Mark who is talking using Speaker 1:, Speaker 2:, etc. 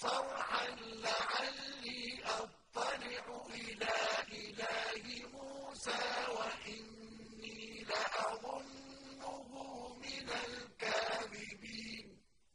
Speaker 1: صرحا لعلي أطلع إلى إله موسى وإني